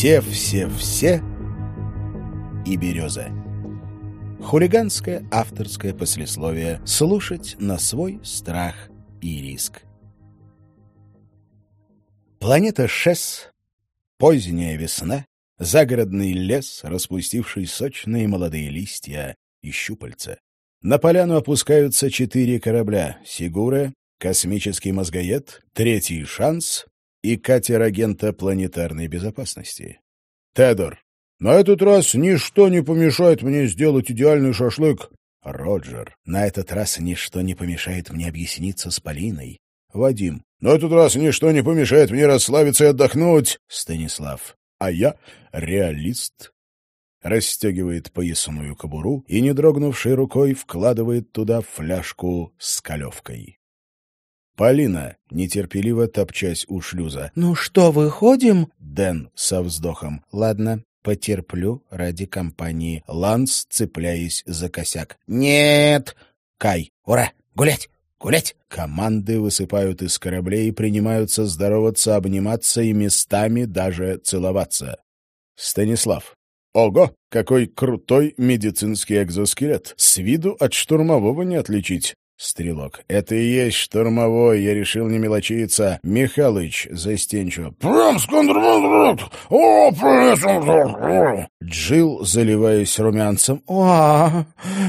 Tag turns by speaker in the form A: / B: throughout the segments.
A: Все-все-все и береза. Хулиганское авторское послесловие «Слушать на свой страх и риск». Планета Шес, поздняя весна, загородный лес, распустивший сочные молодые листья и щупальца. На поляну опускаются четыре корабля — «Сигура», «Космический мозгоед», «Третий шанс» и катер агента планетарной безопасности. «Тедор, на этот раз ничто не помешает мне сделать идеальный шашлык». «Роджер, на этот раз ничто не помешает мне объясниться с Полиной». «Вадим, на этот раз ничто не помешает мне расслабиться и отдохнуть». «Станислав, а я реалист». Расстегивает поясную кобуру и, не дрогнувшей рукой, вкладывает туда фляжку с калевкой. Полина, нетерпеливо топчась у шлюза.
B: «Ну что, выходим?»
A: Дэн со вздохом. «Ладно, потерплю ради компании». Ланс, цепляясь за косяк. «Нет!» Кай. «Ура! Гулять! Гулять!» Команды высыпают из кораблей и принимаются здороваться, обниматься и местами даже целоваться. Станислав. Ого, какой крутой медицинский экзоскелет! С виду от штурмового не отличить. Стрелок. Это и есть штурмовой, я решил не мелочиться. Михалыч, застенчиво. Прям скандал! О, Джил, заливаясь румянцем. О,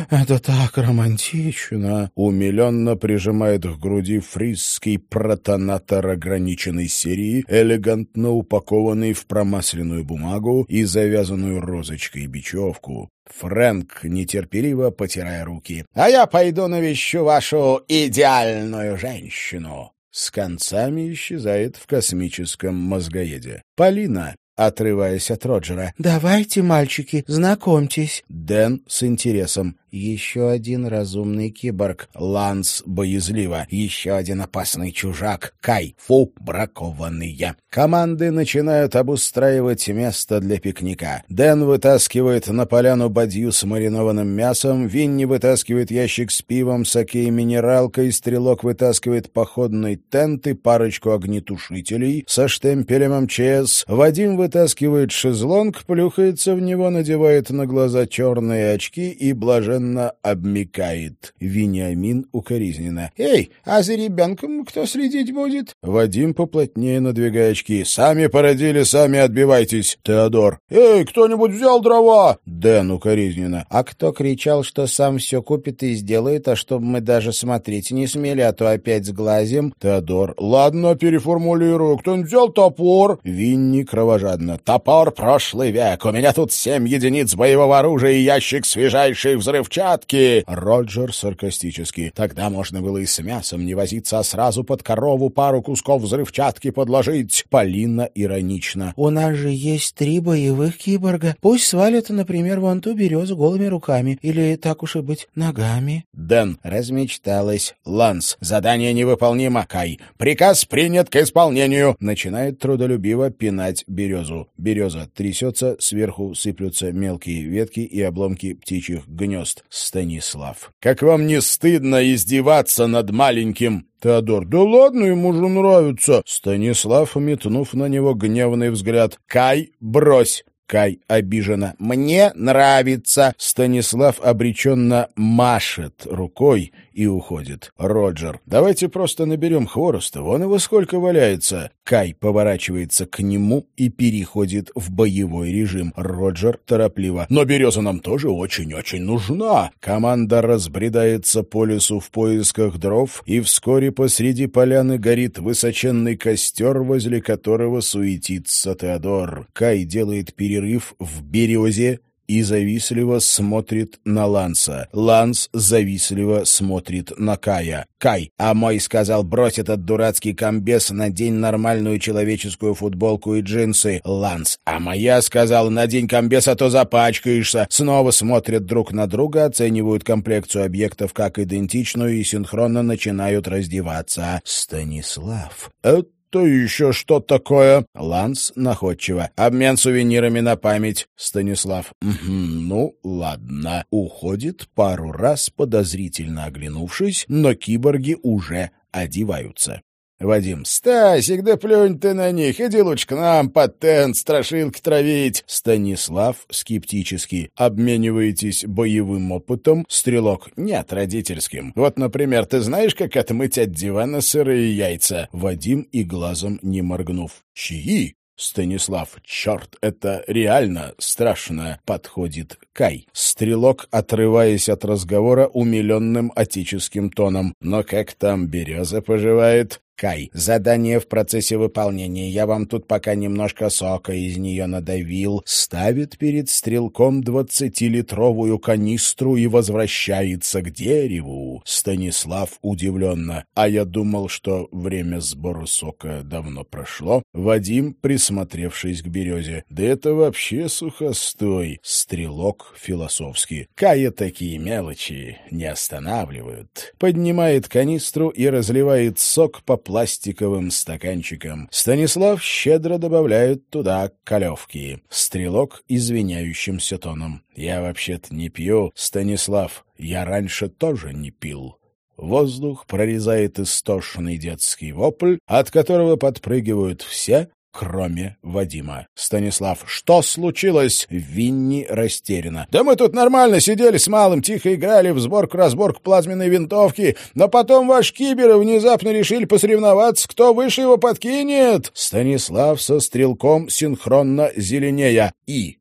A: это так романтично. Умиленно прижимает к груди фрисский протонатор ограниченной серии, элегантно упакованный в промасленную бумагу и завязанную розочкой бечевку. Фрэнк, нетерпеливо потирая руки. — А я пойду навещу вашу идеальную женщину. С концами исчезает в космическом мозгоеде. Полина, отрываясь от Роджера.
B: «Давайте, мальчики, знакомьтесь».
A: Дэн с интересом. Еще один разумный киборг. Ланс боязливо. Еще один опасный чужак. Кай. Фу, бракованные. Команды начинают обустраивать место для пикника. Дэн вытаскивает на поляну бадью с маринованным мясом, Винни вытаскивает ящик с пивом, саке и минералкой, Стрелок вытаскивает походный тент и парочку огнетушителей со штемпелем МЧС, Вадим вытаскивает шезлонг, плюхается в него, надевает на глаза черные очки и блаженно блаженно обмикает. Вениамин укоризненно. «Эй, а за ребенком кто следить будет?» Вадим поплотнее надвигая очки. «Сами породили, сами отбивайтесь!» Теодор. «Эй, кто-нибудь взял дрова?» Дэн укоризненно. «А кто кричал, что сам все купит и сделает, а чтобы мы даже смотреть не смели, а то опять сглазим?» Теодор. «Ладно, переформулирую. Кто-нибудь взял топор?» Винни кровожадно. «Топор прошлый век. У меня тут семь единиц боевого оружия и ящик свежайшей взрыв взрывчатки!» Роджер саркастически. «Тогда можно было и с мясом не возиться, а сразу под корову пару кусков взрывчатки подложить!» Полина иронично.
B: «У нас же есть три боевых киборга. Пусть свалят, например, вон ту березу голыми руками. Или, так уж и быть, ногами».
A: Дэн размечталась. Ланс. «Задание невыполнимо, Кай. Приказ принят к исполнению!» Начинает трудолюбиво пинать березу. Береза трясется, сверху сыплются мелкие ветки и обломки птичьих гнезд. Станислав. «Как вам не стыдно издеваться над маленьким?» Теодор. «Да ладно, ему же нравится!» Станислав, метнув на него гневный взгляд. «Кай, брось!» Кай обиженно. «Мне нравится!» Станислав обреченно машет рукой и уходит. Роджер. «Давайте просто наберем хвороста, вон его сколько валяется!» Кай поворачивается к нему и переходит в боевой режим. Роджер торопливо. «Но береза нам тоже очень-очень нужна!» Команда разбредается по лесу в поисках дров, и вскоре посреди поляны горит высоченный костер, возле которого суетится Теодор. Кай делает перерыв в березе, и завистливо смотрит на Ланса. Ланс завистливо смотрит на Кая. Кай, а мой сказал, брось этот дурацкий комбез, надень нормальную человеческую футболку и джинсы. Ланс, а моя сказал, надень комбез, а то запачкаешься. Снова смотрят друг на друга, оценивают комплекцию объектов как идентичную и синхронно начинают раздеваться. Станислав, это «То еще что такое?» Ланс находчиво. «Обмен сувенирами на память». Станислав. «Угу, ну, ладно». Уходит пару раз, подозрительно оглянувшись, но киборги уже одеваются. Вадим. «Стасик, да плюнь ты на них, иди лучше к нам, патент, страшилки травить». Станислав скептически. «Обмениваетесь боевым опытом?» Стрелок. «Нет, родительским. Вот, например, ты знаешь, как отмыть от дивана сырые яйца?» Вадим и глазом не моргнув. «Чьи?» Станислав, черт, это реально страшно, подходит Кай. Стрелок, отрываясь от разговора умиленным отеческим тоном. Но как там береза поживает? Кай, задание в процессе выполнения. Я вам тут пока немножко сока из нее надавил. Ставит перед стрелком двадцатилитровую канистру и возвращается к дереву. Станислав удивленно. А я думал, что время сбора сока давно прошло. Вадим, присмотревшись к березе. Да это вообще сухостой. Стрелок философски. Кая такие мелочи не останавливают. Поднимает канистру и разливает сок по пластиковым стаканчикам. Станислав щедро добавляет туда колевки. Стрелок извиняющимся тоном. «Я вообще-то не пью, Станислав. Я раньше тоже не пил». Воздух прорезает истошный детский вопль, от которого подпрыгивают все, кроме Вадима. Станислав. «Что случилось?» Винни растеряна. «Да мы тут нормально сидели с малым, тихо играли в сборку-разборку плазменной винтовки, но потом ваш киберы внезапно решили посоревноваться, кто выше его подкинет!» Станислав со стрелком синхронно зеленея. И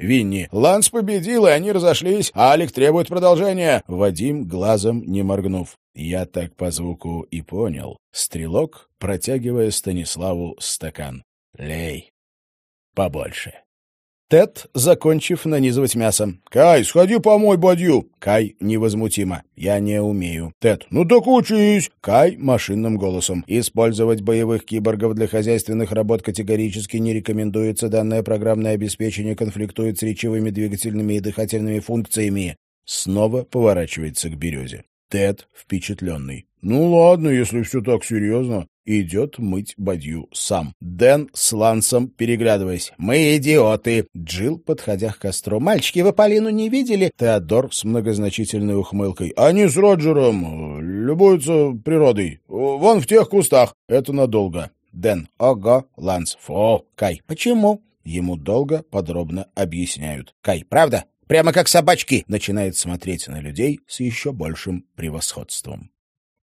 A: Винни. «Ланс победил, и они разошлись, Алик требует продолжения!» Вадим, глазом не моргнув. Я так по звуку и понял. Стрелок, протягивая Станиславу стакан. «Лей. Побольше». Тед, закончив нанизывать мясо. «Кай, сходи помой бадью!» Кай невозмутимо. «Я не умею». Тед. «Ну так учись!» Кай машинным голосом. «Использовать боевых киборгов для хозяйственных работ категорически не рекомендуется. Данное программное обеспечение конфликтует с речевыми, двигательными и дыхательными функциями». Снова поворачивается к березе. Тед впечатленный. «Ну ладно, если все так серьезно». Идет мыть бадью сам. Дэн с Лансом, переглядываясь. «Мы идиоты!» Джилл, подходя к костру. «Мальчики, вы Полину не видели?» Теодор с многозначительной ухмылкой. «Они с Роджером любуются природой. Вон в тех кустах. Это надолго». Дэн. «Ого!» Ланс. «Фу!» Кай. «Почему?» Ему долго, подробно объясняют. Кай. «Правда?» Прямо как собачки!» Начинает смотреть на людей с еще большим превосходством.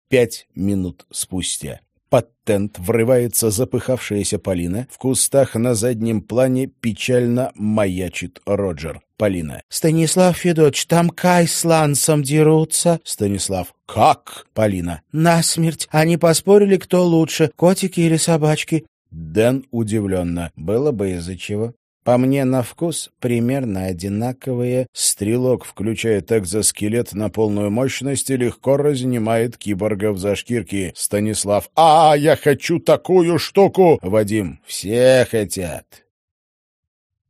A: Пять минут спустя. Под тент врывается запыхавшаяся Полина. В кустах на заднем плане печально маячит Роджер. Полина.
B: «Станислав Федотович, там Кай с Лансом дерутся».
A: Станислав. «Как?» Полина.
B: «Насмерть. Они поспорили, кто лучше, котики или собачки».
A: Дэн удивленно. «Было бы из-за чего». По мне на вкус примерно одинаковые. Стрелок включает экзоскелет на полную мощность и легко разнимает киборгов за шкирки. Станислав. «А, я хочу такую штуку!» Вадим. «Все хотят».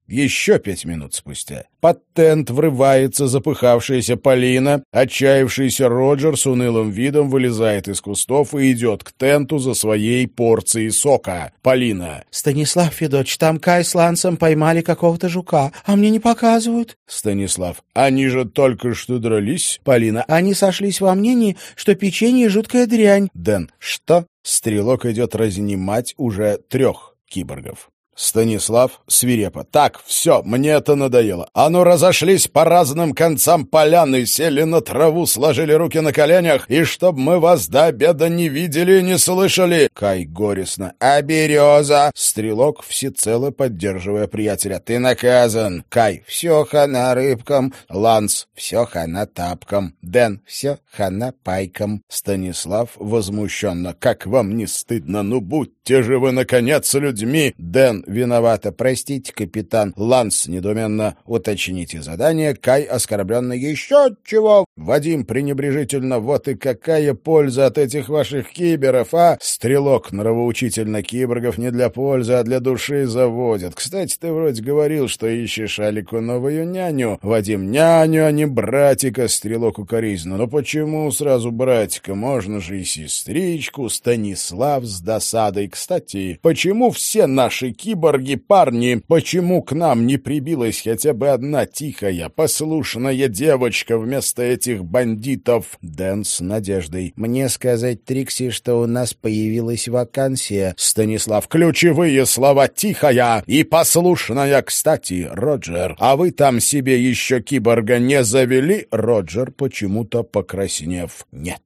A: Еще пять минут спустя под тент врывается запыхавшаяся Полина, отчаявшийся Роджер с унылым видом вылезает из кустов и идет к тенту за своей порцией сока. Полина.
B: «Станислав Федорович, там Кай с Лансом поймали какого-то жука, а мне не показывают».
A: Станислав. «Они же только что дрались».
B: Полина. «Они сошлись во мнении, что печенье — жуткая дрянь».
A: Дэн. «Что?» Стрелок идет разнимать уже трех киборгов. Станислав свирепо. «Так, все, мне это надоело. А ну, разошлись по разным концам поляны, сели на траву, сложили руки на коленях, и чтоб мы вас до обеда не видели и не слышали!» Кай горестно. «А береза?» Стрелок, всецело поддерживая приятеля. «Ты наказан!» Кай. «Все хана рыбкам!» Ланс. «Все хана тапкам!» Дэн. «Все хана пайкам!» Станислав возмущенно. «Как вам не стыдно? Ну, будьте же вы, наконец, людьми!» Дэн виновата. Простите, капитан. Ланс недуменно. Уточните задание. Кай оскорбленно. Еще чего? Вадим пренебрежительно. Вот и какая польза от этих ваших киберов, а? Стрелок нравоучительно. Киборгов не для пользы, а для души заводят. Кстати, ты вроде говорил, что ищешь Алику новую няню. Вадим, няню, а не братика. Стрелок укоризненно. Но почему сразу братика? Можно же и сестричку. Станислав с досадой. Кстати, почему все наши киберы киборги, парни, почему к нам не прибилась хотя бы одна тихая, послушная девочка вместо этих бандитов?» Дэн с надеждой.
B: «Мне сказать Трикси, что у нас появилась вакансия».
A: Станислав. «Ключевые слова «тихая» и «послушная». Кстати, Роджер, а вы там себе еще киборга не завели?» Роджер почему-то покраснев. «Нет».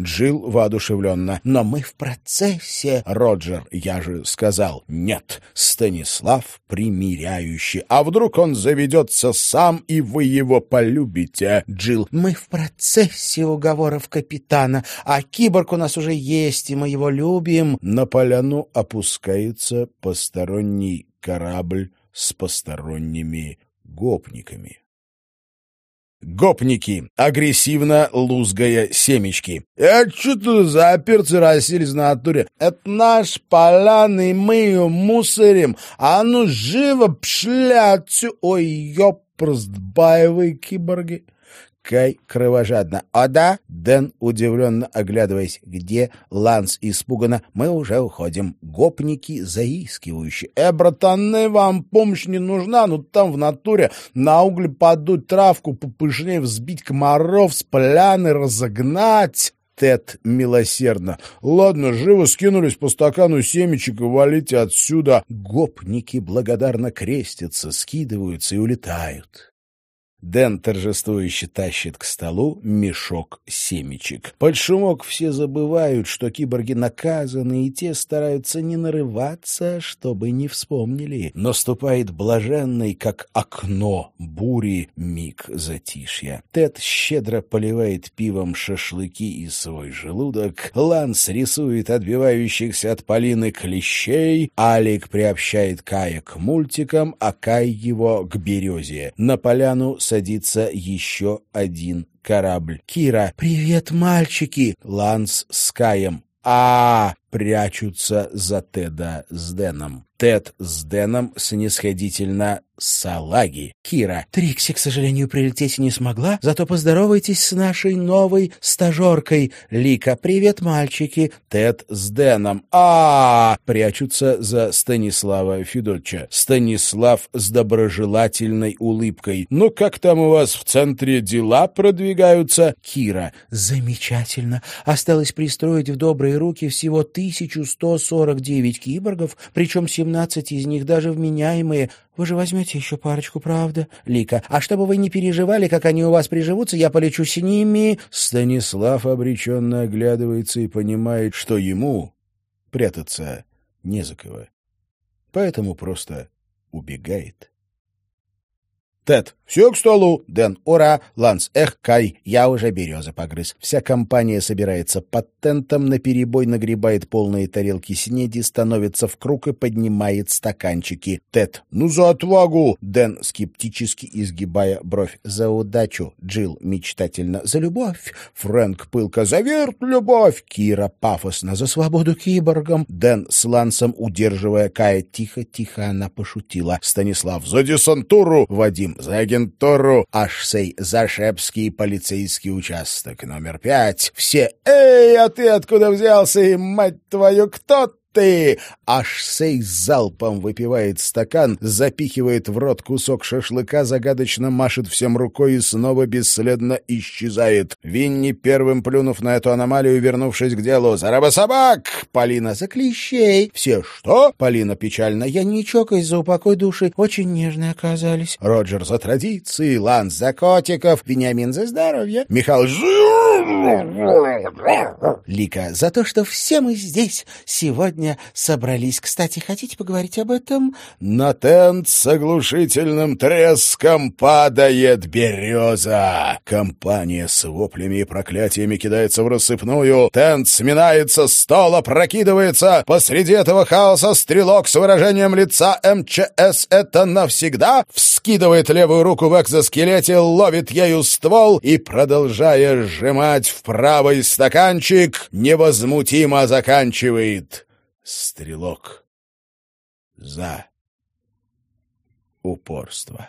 A: Джилл воодушевленно. «Но мы в процессе». Роджер, я же сказал. «Нет». Станислав примиряющий. «А вдруг он заведется сам, и вы его полюбите?»
B: Джилл. «Мы в процессе уговоров капитана, а киборг у нас уже есть, и мы его любим».
A: На поляну опускается посторонний корабль с посторонними гопниками. Гопники, агрессивно лузгая семечки. «Это что за оперцы расселись на натуре? Это наш поляны, мы ее мусорим, а ну живо отсюда! Ой, ёпрст, боевые киборги!» Кай кровожадно. «О да?» Дэн удивленно оглядываясь. «Где?» Ланс испуганно. «Мы уже уходим». Гопники заискивающие. «Э, братаны, вам помощь не нужна? Ну там в натуре на угли подуть травку, попышнее взбить комаров, с поляны разогнать». Тед милосердно. «Ладно, живо скинулись по стакану семечек и валите отсюда». Гопники благодарно крестятся, скидываются и улетают. Дэн торжествующе тащит к столу мешок семечек. Под шумок все забывают, что киборги наказаны, и те стараются не нарываться, чтобы не вспомнили. Наступает блаженный, как окно бури, миг затишья. Тед щедро поливает пивом шашлыки и свой желудок. Ланс рисует отбивающихся от Полины клещей. Алик приобщает Кая к мультикам, а Кай его к березе. На поляну садится еще один корабль. Кира. «Привет, мальчики!» Ланс с Каем. а, прячутся за Теда с Дэном. Тед с Дэном снисходительно салаги. Кира. Трикси, к сожалению, прилететь не смогла, зато поздоровайтесь с нашей новой стажеркой. Лика. Привет, мальчики. Тед с Дэном. а, -а, -а Прячутся за Станислава Федотча. Станислав с доброжелательной улыбкой. Ну, как там у вас в центре дела продвигаются? Кира. Замечательно. Осталось пристроить в добрые руки всего 1149 киборгов, причем 17 из них даже вменяемые. Вы же возьмете еще парочку, правда? Лика. А чтобы вы не переживали, как они у вас приживутся, я полечу с ними. Станислав обреченно оглядывается и понимает, что ему прятаться не за кого. Поэтому просто убегает. Тед. «Все к столу!» Дэн. «Ура!» Ланс. «Эх, Кай, я уже березы погрыз». Вся компания собирается под тентом, наперебой нагребает полные тарелки снеди, становится в круг и поднимает стаканчики. Тед. «Ну за отвагу!» Дэн, скептически изгибая бровь. «За удачу!» Джилл мечтательно. «За любовь!» Фрэнк пылко. «За верт любовь!» Кира пафосно. «За свободу киборгам!» Дэн с Лансом, удерживая Кая. Тихо-тихо она пошутила. Станислав. «За десантуру!» Вадим за агентуру Ашсей Зашепский полицейский участок номер пять. Все «Эй, а ты откуда взялся? И, мать твою, кто ты!» Аж сей залпом выпивает стакан, запихивает в рот кусок шашлыка, загадочно машет всем рукой и снова бесследно исчезает. Винни, первым плюнув на эту аномалию, вернувшись к делу. «За собак!» Полина «За клещей!» Все «Что?» Полина печально. «Я не чокаюсь за упокой души. Очень нежные оказались». Роджер «За традиции!» Ланс «За котиков!» Вениамин «За здоровье!» Михаил Лика «За то, что все мы здесь сегодня собрались. Кстати, хотите поговорить об этом?» На тент с оглушительным треском падает береза. Компания с воплями и проклятиями кидается в рассыпную. Тент сминается, стол опрокидывается. Посреди этого хаоса стрелок с выражением лица МЧС «Это навсегда» вскидывает левую руку в экзоскелете, ловит ею ствол и, продолжая сжимать в правый стаканчик, невозмутимо заканчивает стрелок за упорство.